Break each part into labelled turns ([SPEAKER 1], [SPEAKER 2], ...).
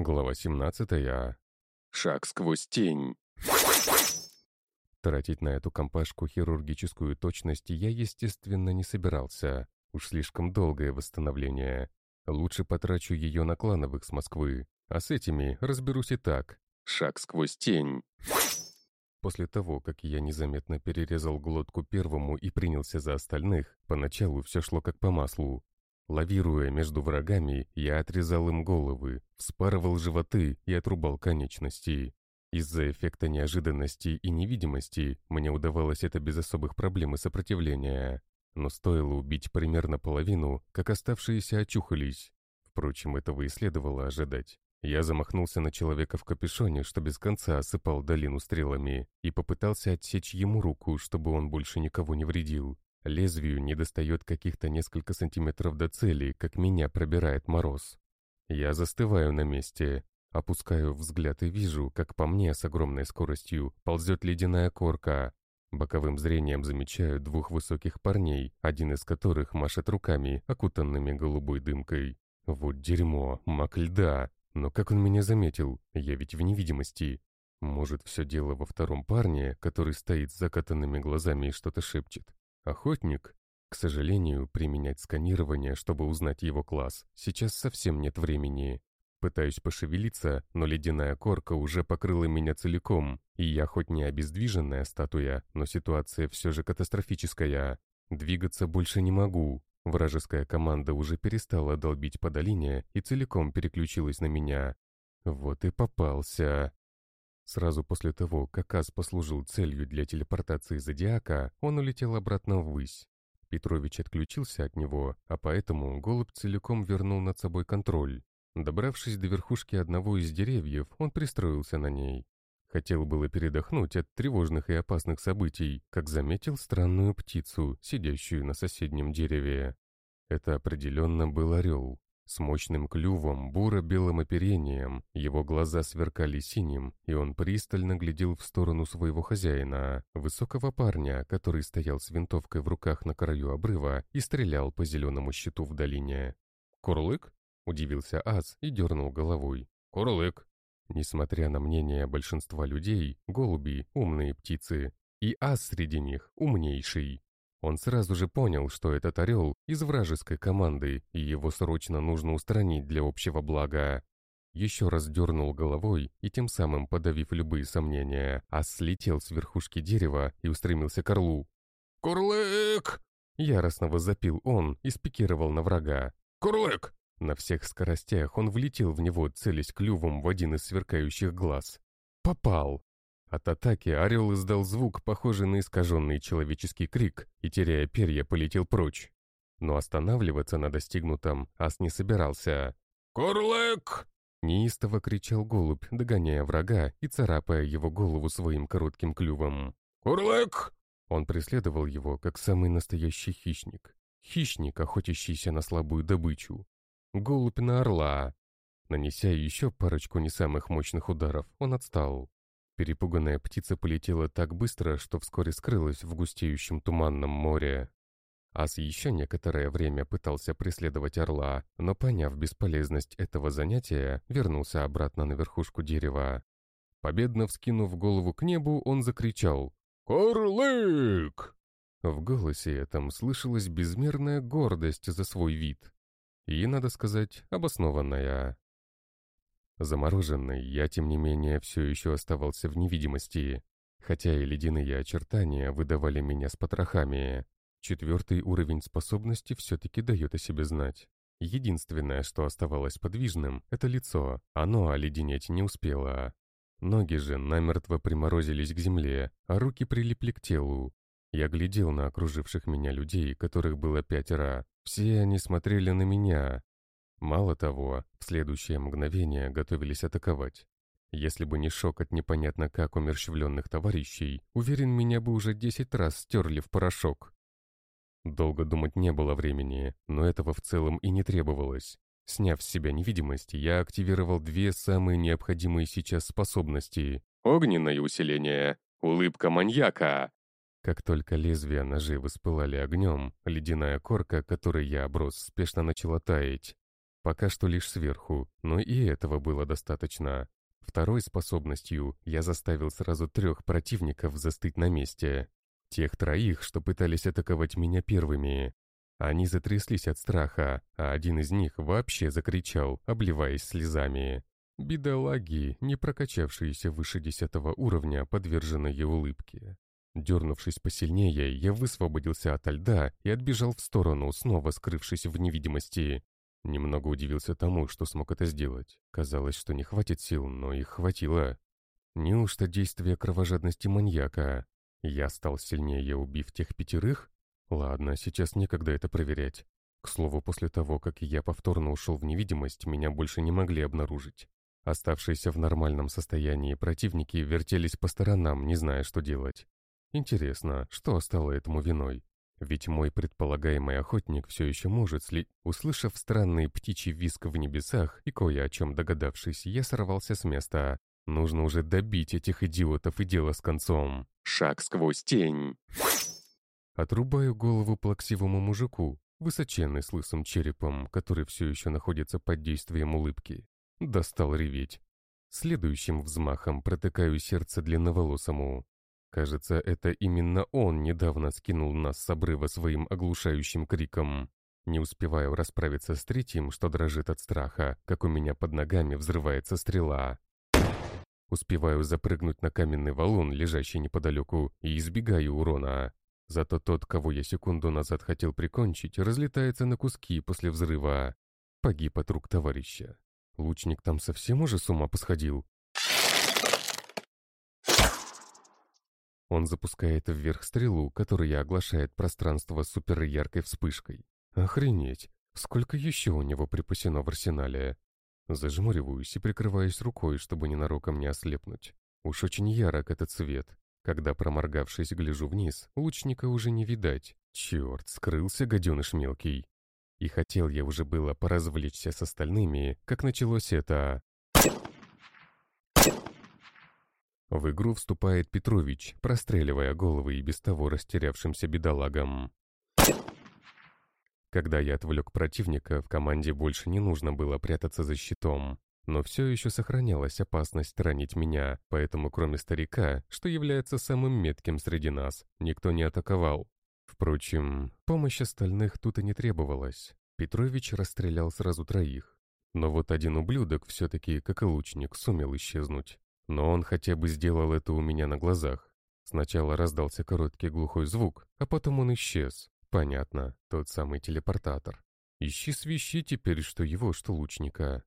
[SPEAKER 1] Глава 17. Шаг сквозь тень. Тратить на эту компашку хирургическую точность я, естественно, не собирался. Уж слишком долгое восстановление. Лучше потрачу ее на клановых с Москвы. А с этими разберусь и так. Шаг сквозь тень. После того, как я незаметно перерезал глотку первому и принялся за остальных, поначалу все шло как по маслу. Лавируя между врагами, я отрезал им головы, вспарывал животы и отрубал конечности. Из-за эффекта неожиданности и невидимости мне удавалось это без особых проблем и сопротивления. Но стоило убить примерно половину, как оставшиеся очухались. Впрочем, этого и следовало ожидать. Я замахнулся на человека в капюшоне, что без конца осыпал долину стрелами, и попытался отсечь ему руку, чтобы он больше никого не вредил. Лезвию недостает каких-то несколько сантиметров до цели, как меня пробирает мороз. Я застываю на месте, опускаю взгляд и вижу, как по мне с огромной скоростью ползет ледяная корка. Боковым зрением замечаю двух высоких парней, один из которых машет руками, окутанными голубой дымкой. Вот дерьмо, мак льда. Но как он меня заметил? Я ведь в невидимости. Может, все дело во втором парне, который стоит с закатанными глазами и что-то шепчет. Охотник? К сожалению, применять сканирование, чтобы узнать его класс, сейчас совсем нет времени. Пытаюсь пошевелиться, но ледяная корка уже покрыла меня целиком, и я хоть не обездвиженная статуя, но ситуация все же катастрофическая. Двигаться больше не могу. Вражеская команда уже перестала долбить по долине и целиком переключилась на меня. Вот и попался. Сразу после того, как Ас послужил целью для телепортации Зодиака, он улетел обратно ввысь. Петрович отключился от него, а поэтому голубь целиком вернул над собой контроль. Добравшись до верхушки одного из деревьев, он пристроился на ней. Хотел было передохнуть от тревожных и опасных событий, как заметил странную птицу, сидящую на соседнем дереве. Это определенно был орел. С мощным клювом, буро-белым оперением, его глаза сверкали синим, и он пристально глядел в сторону своего хозяина, высокого парня, который стоял с винтовкой в руках на краю обрыва и стрелял по зеленому щиту в долине. «Курлык?» — удивился Ас и дернул головой. «Курлык!» Несмотря на мнение большинства людей, голуби — умные птицы, и Ас среди них — умнейший. Он сразу же понял, что этот орел из вражеской команды, и его срочно нужно устранить для общего блага. Еще раз дернул головой и тем самым подавив любые сомнения, а слетел с верхушки дерева и устремился к орлу. «Курлык!» Яростно возопил он и спикировал на врага. «Курлык!» На всех скоростях он влетел в него, целясь клювом в один из сверкающих глаз. Попал! От атаки орел издал звук, похожий на искаженный человеческий крик, и, теряя перья, полетел прочь. Но останавливаться на достигнутом ас не собирался. «Курлык!» Неистово кричал голубь, догоняя врага и царапая его голову своим коротким клювом. «Курлык!» Он преследовал его, как самый настоящий хищник. Хищник, охотящийся на слабую добычу. Голубь на орла. Нанеся еще парочку не самых мощных ударов, он отстал. Перепуганная птица полетела так быстро, что вскоре скрылась в густеющем туманном море. Ас еще некоторое время пытался преследовать орла, но, поняв бесполезность этого занятия, вернулся обратно на верхушку дерева. Победно вскинув голову к небу, он закричал «Корлык!». В голосе этом слышалась безмерная гордость за свой вид. И, надо сказать, обоснованная. Замороженный, я, тем не менее, все еще оставался в невидимости, хотя и ледяные очертания выдавали меня с потрохами. Четвертый уровень способности все-таки дает о себе знать. Единственное, что оставалось подвижным, это лицо, оно оледенеть не успело. Ноги же намертво приморозились к земле, а руки прилипли к телу. Я глядел на окруживших меня людей, которых было пятеро. Все они смотрели на меня, Мало того, в следующее мгновение готовились атаковать. Если бы не шок от непонятно как умерщвленных товарищей, уверен, меня бы уже десять раз стерли в порошок. Долго думать не было времени, но этого в целом и не требовалось. Сняв с себя невидимость, я активировал две самые необходимые сейчас способности. Огненное усиление, улыбка маньяка. Как только лезвия ножей воспылали огнем, ледяная корка, которой я оброс, спешно начала таять. Пока что лишь сверху, но и этого было достаточно. Второй способностью я заставил сразу трех противников застыть на месте. Тех троих, что пытались атаковать меня первыми. Они затряслись от страха, а один из них вообще закричал, обливаясь слезами. Бедолаги, не прокачавшиеся выше десятого уровня, подверженные улыбке. Дернувшись посильнее, я высвободился от льда и отбежал в сторону, снова скрывшись в невидимости. Немного удивился тому, что смог это сделать. Казалось, что не хватит сил, но их хватило. Неужто действие кровожадности маньяка? Я стал сильнее, убив тех пятерых? Ладно, сейчас некогда это проверять. К слову, после того, как я повторно ушел в невидимость, меня больше не могли обнаружить. Оставшиеся в нормальном состоянии противники вертелись по сторонам, не зная, что делать. Интересно, что стало этому виной? Ведь мой предполагаемый охотник все еще может сли... Услышав странный птичий виск в небесах и кое о чем догадавшись, я сорвался с места. Нужно уже добить этих идиотов и дело с концом. Шаг сквозь тень. Отрубаю голову плаксивому мужику, высоченный с лысым черепом, который все еще находится под действием улыбки. Достал реветь. Следующим взмахом протыкаю сердце длинноволосому. Кажется, это именно он недавно скинул нас с обрыва своим оглушающим криком. Не успеваю расправиться с третьим, что дрожит от страха, как у меня под ногами взрывается стрела. Успеваю запрыгнуть на каменный валун, лежащий неподалеку, и избегаю урона. Зато тот, кого я секунду назад хотел прикончить, разлетается на куски после взрыва. Погиб от рук товарища. Лучник там совсем уже с ума посходил. Он запускает вверх стрелу, которая оглашает пространство суперяркой вспышкой. Охренеть! Сколько еще у него припасено в арсенале? Зажмуриваюсь и прикрываюсь рукой, чтобы ненароком не ослепнуть. Уж очень ярок этот цвет. Когда, проморгавшись, гляжу вниз, лучника уже не видать. Черт, скрылся гаденыш мелкий. И хотел я уже было поразвлечься с остальными, как началось это... В игру вступает Петрович, простреливая головы и без того растерявшимся бедолагам. Когда я отвлек противника, в команде больше не нужно было прятаться за щитом. Но все еще сохранялась опасность ранить меня, поэтому кроме старика, что является самым метким среди нас, никто не атаковал. Впрочем, помощь остальных тут и не требовалась. Петрович расстрелял сразу троих. Но вот один ублюдок все-таки, как и лучник, сумел исчезнуть. Но он хотя бы сделал это у меня на глазах. Сначала раздался короткий глухой звук, а потом он исчез. Понятно, тот самый телепортатор. Ищи свищи теперь, что его, что лучника.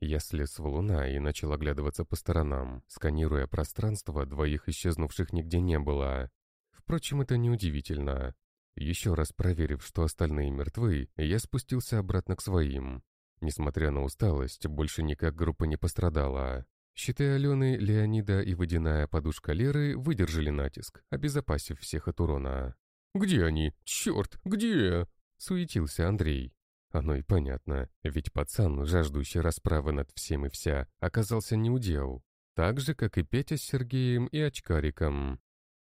[SPEAKER 1] Я слез в луна и начал оглядываться по сторонам, сканируя пространство, двоих исчезнувших нигде не было. Впрочем, это неудивительно. Еще раз проверив, что остальные мертвы, я спустился обратно к своим. Несмотря на усталость, больше никак группа не пострадала. Щиты Алены, Леонида и водяная подушка Леры выдержали натиск, обезопасив всех от урона. «Где они? Черт, где?» — суетился Андрей. Оно и понятно, ведь пацан, жаждущий расправы над всем и вся, оказался неудел. Так же, как и Петя с Сергеем и Очкариком.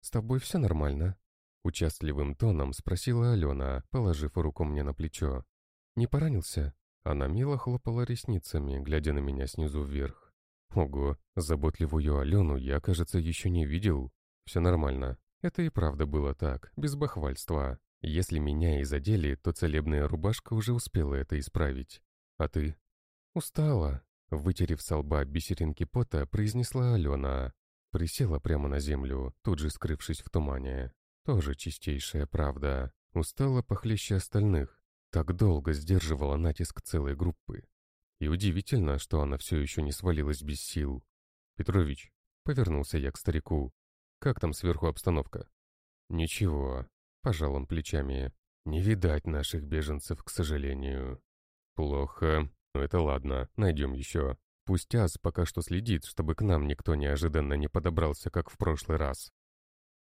[SPEAKER 1] «С тобой все нормально?» Участливым тоном спросила Алена, положив руку мне на плечо. «Не поранился?» Она мило хлопала ресницами, глядя на меня снизу вверх. Ого, заботливую Алену я, кажется, еще не видел. Все нормально. Это и правда было так, без бахвальства. Если меня и задели, то целебная рубашка уже успела это исправить. А ты? Устала. Вытерев со лба бисеринки пота, произнесла Алена. Присела прямо на землю, тут же скрывшись в тумане. Тоже чистейшая правда. Устала похлеще остальных. Так долго сдерживала натиск целой группы. И удивительно, что она все еще не свалилась без сил. «Петрович», — повернулся я к старику, — «как там сверху обстановка?» «Ничего, Пожал он плечами. «Не видать наших беженцев, к сожалению». «Плохо. Ну это ладно, найдем еще. Пусть Аз пока что следит, чтобы к нам никто неожиданно не подобрался, как в прошлый раз».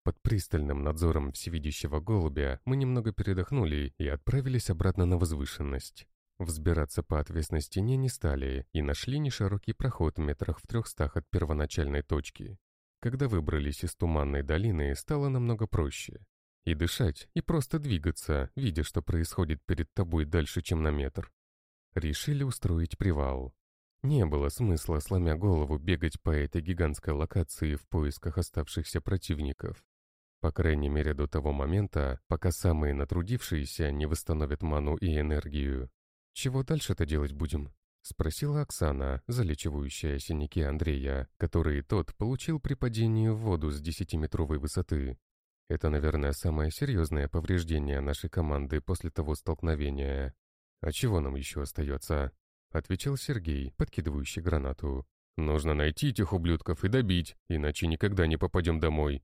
[SPEAKER 1] Под пристальным надзором всевидящего голубя мы немного передохнули и отправились обратно на возвышенность. Взбираться по отвесной стене не стали и нашли неширокий проход в метрах в трехстах от первоначальной точки. Когда выбрались из туманной долины, стало намного проще. И дышать, и просто двигаться, видя, что происходит перед тобой дальше, чем на метр. решили устроить привал. Не было смысла, сломя голову, бегать по этой гигантской локации в поисках оставшихся противников. По крайней мере до того момента, пока самые натрудившиеся не восстановят ману и энергию. «Чего дальше-то делать будем?» — спросила Оксана, залечивающая синяки Андрея, которые тот получил при падении в воду с десятиметровой высоты. Это, наверное, самое серьезное повреждение нашей команды после того столкновения. А чего нам еще остается? — отвечал Сергей, подкидывающий гранату. «Нужно найти этих ублюдков и добить, иначе никогда не попадем домой».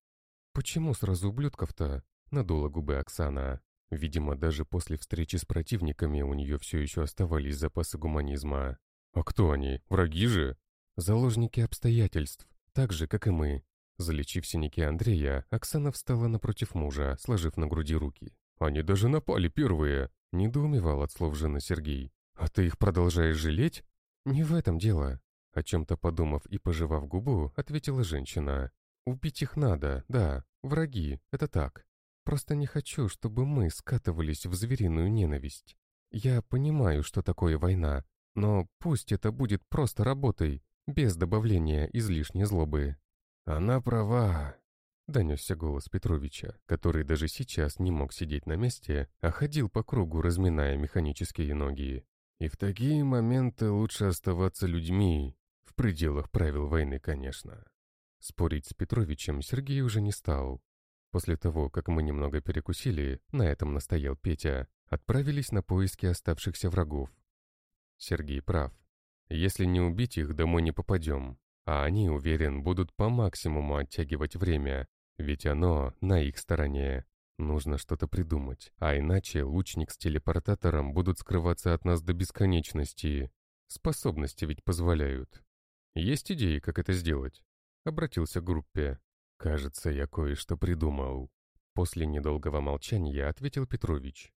[SPEAKER 1] «Почему сразу ублюдков-то?» — надула губы Оксана. Видимо, даже после встречи с противниками у нее все еще оставались запасы гуманизма. «А кто они? Враги же?» «Заложники обстоятельств, так же, как и мы». Залечив синяки Андрея, Оксана встала напротив мужа, сложив на груди руки. «Они даже напали первые!» — недоумевал от слов жены Сергей. «А ты их продолжаешь жалеть?» «Не в этом дело», — о чем-то подумав и пожевав губу, ответила женщина. «Убить их надо, да, враги, это так. Просто не хочу, чтобы мы скатывались в звериную ненависть. Я понимаю, что такое война, но пусть это будет просто работой, без добавления излишней злобы». «Она права», — донесся голос Петровича, который даже сейчас не мог сидеть на месте, а ходил по кругу, разминая механические ноги. И в такие моменты лучше оставаться людьми, в пределах правил войны, конечно. Спорить с Петровичем Сергей уже не стал. После того, как мы немного перекусили, на этом настоял Петя, отправились на поиски оставшихся врагов. Сергей прав. Если не убить их, домой не попадем. А они, уверен, будут по максимуму оттягивать время, ведь оно на их стороне. Нужно что-то придумать, а иначе лучник с телепортатором будут скрываться от нас до бесконечности. Способности ведь позволяют. Есть идеи, как это сделать? Обратился к группе. Кажется, я кое-что придумал. После недолгого молчания ответил Петрович.